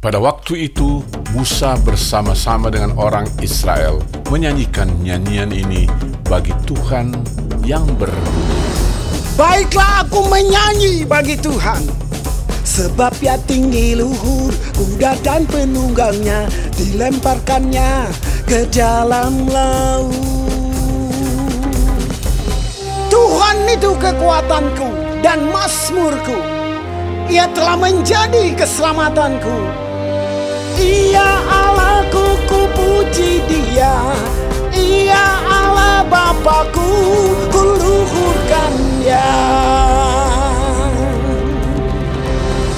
Pada waktu itu, Musa bersama-sama dengan orang Israel menyanyikan nyanyian ini bagi Tuhan yang berbunyi. Baiklah aku menyanyi bagi Tuhan. Sebab ya tinggi luhur Kuda dan penunggangnya Dilemparkannya ke dalam laut. Tuhan itu kekuatanku dan masmurku Ia telah menjadi keselamatanku Ia Allahku ku puji dia. Ia Allah Bapakku ku luhurkan dia.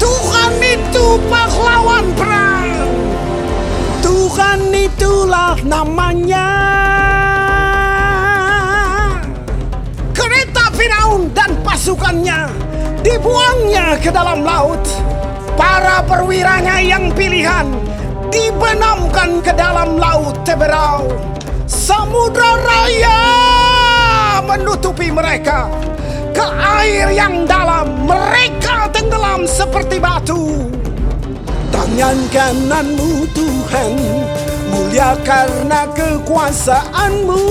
Tuhan itu pahlawan perang. Tuhan itulah namanya. Kereta Firaun dan pasukannya dibuangnya ke dalam laut Para perwiranya yang pilihan dibenamkan ke dalam laut Teberau. Samudra raya menutupi mereka. Ke air yang dalam mereka tenggelam seperti batu. Tangan kananmu Tuhan Mulia karena kekuasaanmu.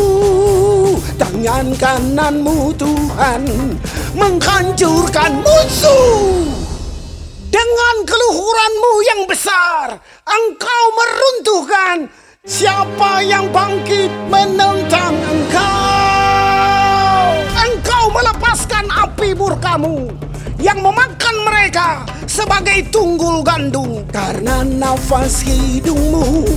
Tangan kananmu Tuhan Menghancurkan musuh Dengan keluhuranmu yang besar Engkau meruntuhkan Siapa yang bangkit menentang engkau. Engkau melepaskan api murkamu Yang memakan mereka sebagai tunggul gandum. Karena nafas hidungmu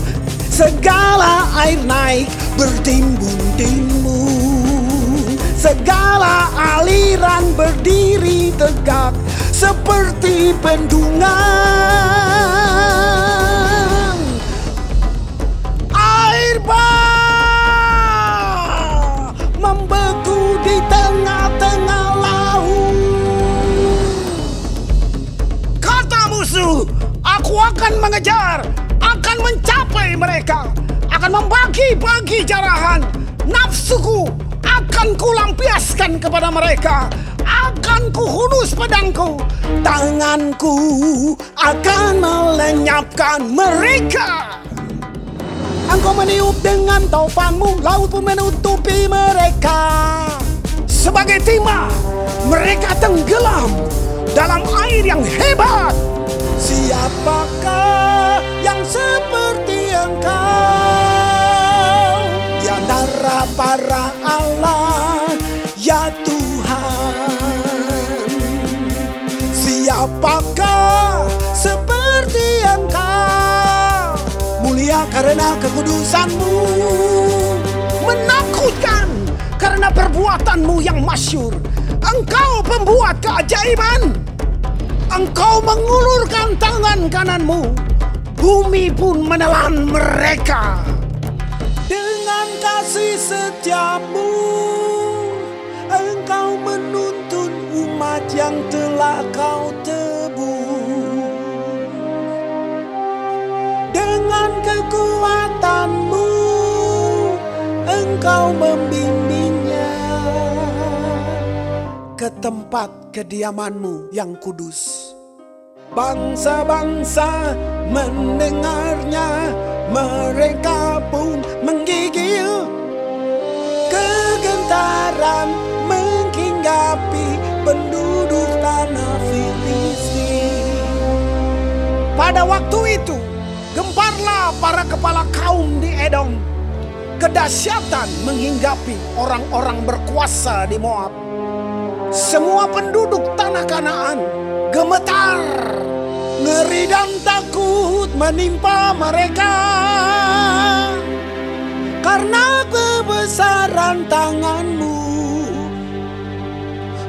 Segala air naik bertimbun-timbun. Segala aliran berdiri tegak Seperti bendungan. Air bah Membeku di tengah-tengah laut. Kata musuh, aku akan mengejar, akan mencapai mereka, akan membagi-bagi jarahan. Nafsuku akan kulampiaskan kepada mereka, akan kuhunus pedangku. Tanganku akan melenyapkan mereka. Engkau meniup dengan taufanmu, laut pun menutupi mereka. Sebagai timah, mereka tenggelam dalam air yang hebat. Siapakah yang seperti engkau? Di antara para Siapakah seperti engkau? Mulia karena kekudusanmu? Menakutkan karena perbuatanmu yang masyur. Engkau pembuat keajaiban. Engkau mengulurkan tangan kananmu. Bumi pun menelan mereka. Dengan kasih setiamu yang telah kau tebus dengan kekuatanmu engkau membimbingnya ke tempat kediamanmu yang kudus. Bangsa-bangsa mendengarnya, mereka pun menggigil. Pada waktu itu, gemparlah para kepala kaum di Edom. Kedahsyatan menghinggapi orang-orang berkuasa di Moab. Semua penduduk tanah Kanaan gemetar. Ngeri dan takut menimpa mereka. Karena kebesaran tanganmu.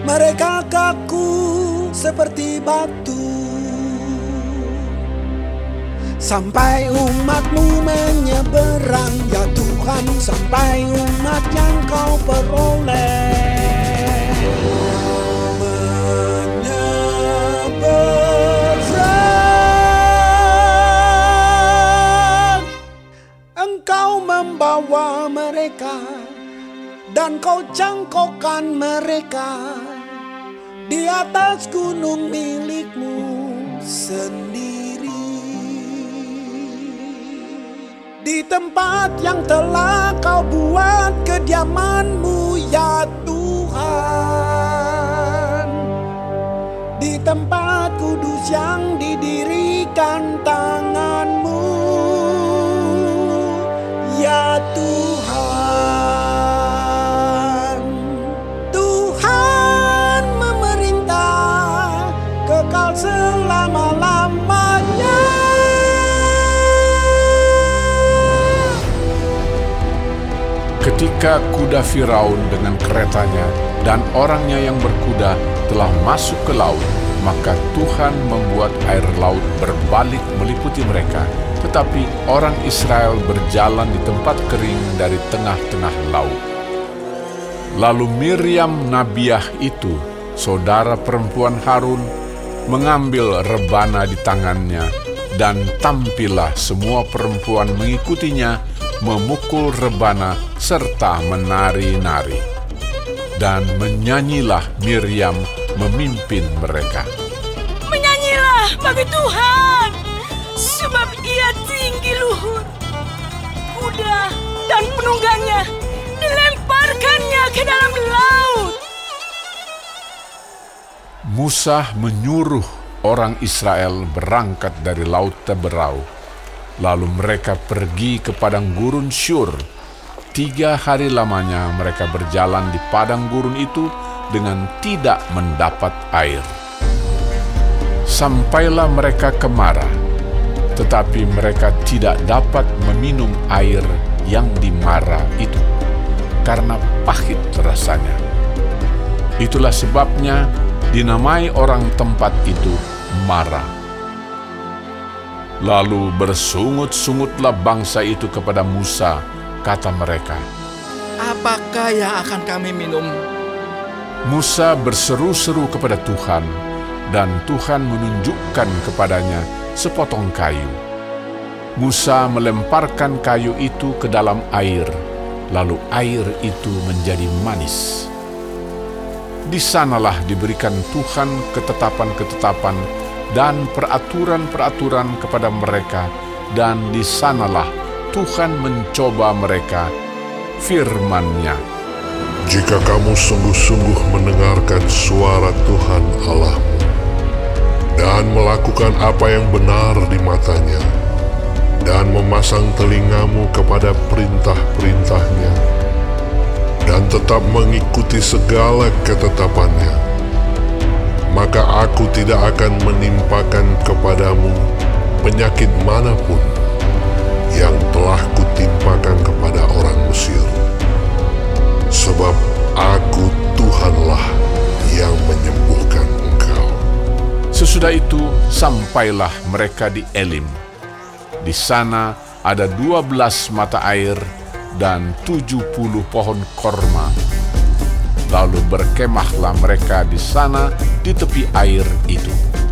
Mereka kaku seperti batu. Sampai umatmu menyeberang. Ya Tuhan Sampai umat yang kau peroleh. Menyeberang. Engkau membawa mereka Dan kau jangkaukan mereka Di atas gunung milikmu sendiri di tempat yang telah kau buat kediamanmu ya Tuhan. Di tempat kudus yang didirikan tanganmu ya Tuhan Ketika kuda Firaun dengan keretanya dan orangnya yang berkuda telah masuk ke laut, maka Tuhan membuat air laut berbalik meliputi mereka. Tetapi orang Israel berjalan di tempat kering dari tengah-tengah laut. Lalu Miriam Nabiah itu, saudara perempuan Harun, mengambil rebana di tangannya, dan tampillah semua perempuan mengikutinya memukul rebana serta menari-nari. Dan menyanyilah Miriam memimpin mereka. Menyanyilah bagi Tuhan, sebab ia tinggi luhur. Kuda dan penunggangnya dilemparkannya ke dalam laut. Musa menyuruh orang Israel berangkat dari Laut Teberau. Lalu mereka pergi ke padang gurun Syur. Tiga hari lamanya mereka berjalan di padang gurun itu dengan tidak mendapat air. Sampailah mereka ke Mara, tetapi mereka tidak dapat meminum air yang di Mara itu, karena pahit rasanya. Itulah sebabnya dinamai orang tempat itu Mara. Lalu bersungut-sungutlah bangsa itu kepada Musa, kata mereka. Apakah yang akan kami minum? Musa berseru-seru kepada Tuhan, dan Tuhan menunjukkan kepadanya sepotong kayu. Musa melemparkan kayu itu ke dalam air, lalu air itu menjadi manis. Di sanalah diberikan Tuhan ketetapan-ketetapan dan peraturan-peraturan kepada mereka, dan di sanalah Tuhan mencoba mereka firman-Nya. Jika kamu sungguh-sungguh mendengarkan suara Tuhan Allahmu dan melakukan apa yang benar di matanya dan memasang telingamu kepada perintah-perintahnya dan tetap mengikuti segala ketetapannya, maka aku tidak akan menimpakan kepadamu penyakit mana pun yang telah kutimpakan kepada orang Mesir. Sebab aku Tuhanlah yang menyembuhkan engkau. Sesudah itu sampailah mereka di Elim. Di sana ada dua belas mata air dan tujuh puluh pohon korma. Lalu berkemahlah mereka di sana di tepi air itu.